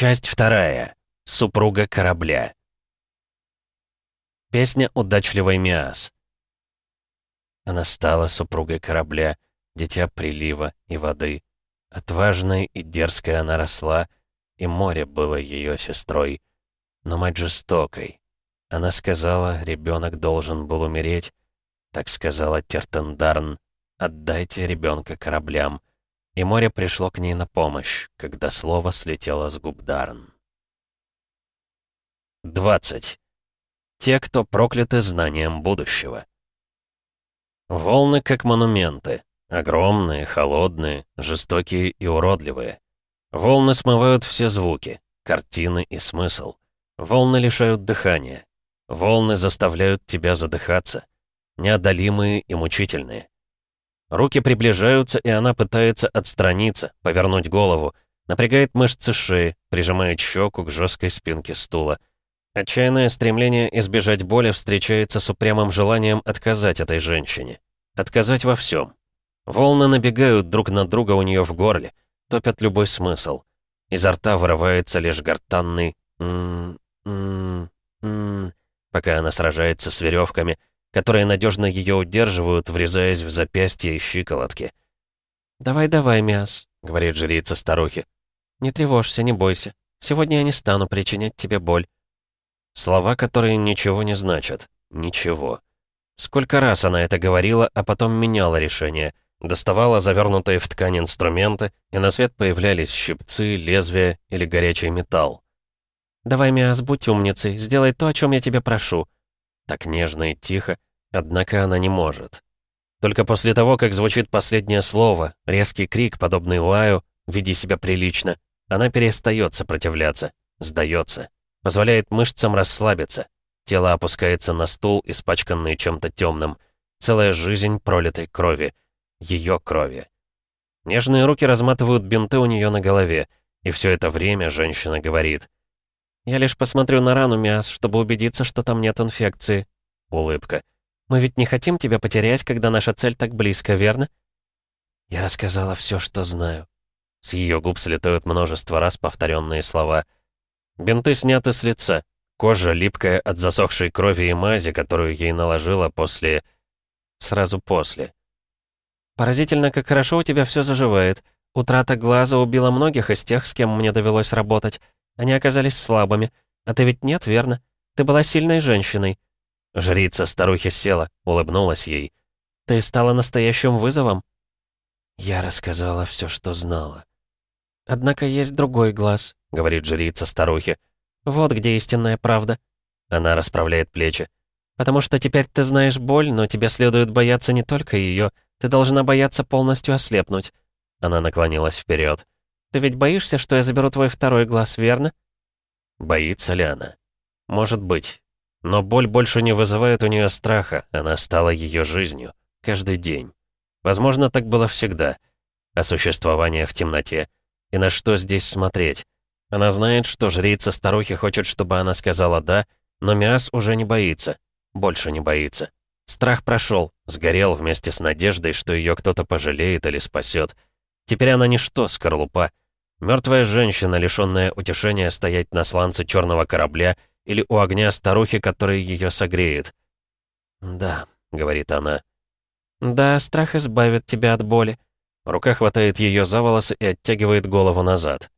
Часть вторая. Супруга корабля. Песня удачливой Миас». Она стала супругой корабля, дитя прилива и воды. Отважной и дерзкой она росла, и море было ее сестрой. Но мать жестокой. Она сказала, ребенок должен был умереть. Так сказала Тертендарн. «Отдайте ребенка кораблям» и море пришло к ней на помощь, когда слово слетело с губ Дарн. 20. Те, кто прокляты знанием будущего. Волны как монументы. Огромные, холодные, жестокие и уродливые. Волны смывают все звуки, картины и смысл. Волны лишают дыхания. Волны заставляют тебя задыхаться. Неодолимые и мучительные. Руки приближаются, и она пытается отстраниться, повернуть голову. Напрягает мышцы шеи, прижимает щеку к жесткой спинке стула. Отчаянное стремление избежать боли встречается с упрямым желанием отказать этой женщине. Отказать во всем. Волны набегают друг на друга у нее в горле, топят любой смысл. Изо рта вырывается лишь гортанный м м м пока она сражается с веревками — которые надежно ее удерживают, врезаясь в запястье и щиколотки. «Давай-давай, мяс, — говорит жрица старухи. «Не тревожься, не бойся. Сегодня я не стану причинять тебе боль». Слова, которые ничего не значат. Ничего. Сколько раз она это говорила, а потом меняла решение. Доставала завернутые в ткань инструменты, и на свет появлялись щипцы, лезвия или горячий металл. «Давай, Миас, будь умницей, сделай то, о чем я тебя прошу», так нежно и тихо, однако она не может. Только после того, как звучит последнее слово, резкий крик, подобный лаю, «Веди себя прилично», она перестает сопротивляться, сдается, позволяет мышцам расслабиться. Тело опускается на стул, испачканный чем-то темным. Целая жизнь пролитой крови. Ее крови. Нежные руки разматывают бинты у нее на голове. И все это время женщина говорит — я лишь посмотрю на рану, Миас, чтобы убедиться, что там нет инфекции. Улыбка. Мы ведь не хотим тебя потерять, когда наша цель так близко, верно? Я рассказала все, что знаю. С ее губ слетают множество раз повторенные слова. Бинты сняты с лица. Кожа липкая от засохшей крови и мази, которую ей наложила после... Сразу после. Поразительно, как хорошо у тебя все заживает. Утрата глаза убила многих из тех, с кем мне довелось работать. Они оказались слабыми. А ты ведь нет, верно? Ты была сильной женщиной». Жрица старухи села, улыбнулась ей. «Ты стала настоящим вызовом?» Я рассказала все, что знала. «Однако есть другой глаз», — говорит жрица старухи. «Вот где истинная правда». Она расправляет плечи. «Потому что теперь ты знаешь боль, но тебе следует бояться не только ее. Ты должна бояться полностью ослепнуть». Она наклонилась вперед. Ты ведь боишься, что я заберу твой второй глаз, верно? Боится ли она? Может быть. Но боль больше не вызывает у нее страха, она стала ее жизнью. Каждый день. Возможно, так было всегда. А существование в темноте. И на что здесь смотреть? Она знает, что жрица старухи хочет, чтобы она сказала «да», но Миас уже не боится. Больше не боится. Страх прошел, сгорел вместе с надеждой, что ее кто-то пожалеет или спасет. Теперь она ничто, скорлупа, Мертвая женщина, лишенная утешения стоять на сланце черного корабля или у огня старухи, который ее согреет. «Да», — говорит она. «Да, страх избавит тебя от боли». Рука хватает ее за волосы и оттягивает голову назад.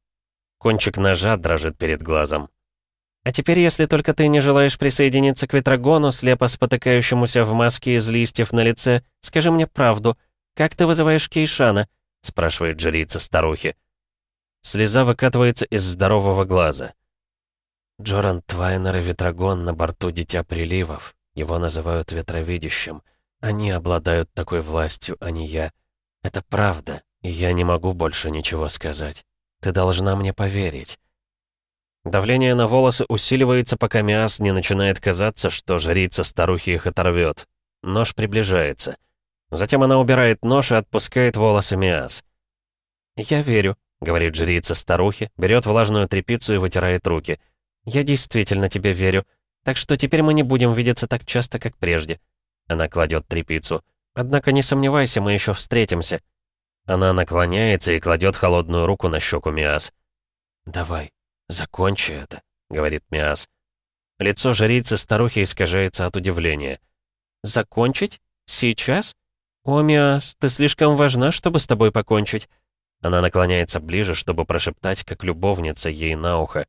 Кончик ножа дрожит перед глазом. «А теперь, если только ты не желаешь присоединиться к Ветрогону, слепо спотыкающемуся в маске из листьев на лице, скажи мне правду. Как ты вызываешь Кейшана?» — спрашивает жрица старухи. Слеза выкатывается из здорового глаза. Джоран Твайнер и Ветрогон на борту Дитя Приливов. Его называют Ветровидящим. Они обладают такой властью, а не я. Это правда, и я не могу больше ничего сказать. Ты должна мне поверить. Давление на волосы усиливается, пока Миас не начинает казаться, что жрица старухи их оторвет. Нож приближается. Затем она убирает нож и отпускает волосы Миас. «Я верю», — говорит жрица старухи, берет влажную тряпицу и вытирает руки. «Я действительно тебе верю. Так что теперь мы не будем видеться так часто, как прежде». Она кладет тряпицу. «Однако не сомневайся, мы еще встретимся». Она наклоняется и кладет холодную руку на щеку Миас. «Давай, закончи это», — говорит Миас. Лицо жрицы старухи искажается от удивления. «Закончить? Сейчас? О, Миас, ты слишком важна, чтобы с тобой покончить. Она наклоняется ближе, чтобы прошептать, как любовница ей на ухо.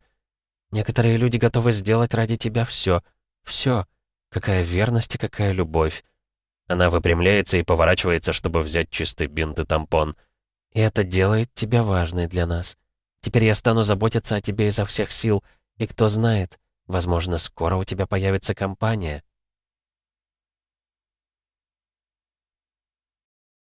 «Некоторые люди готовы сделать ради тебя все. Все. Какая верность и какая любовь». Она выпрямляется и поворачивается, чтобы взять чистый бинт и тампон. «И это делает тебя важной для нас. Теперь я стану заботиться о тебе изо всех сил, и кто знает, возможно, скоро у тебя появится компания».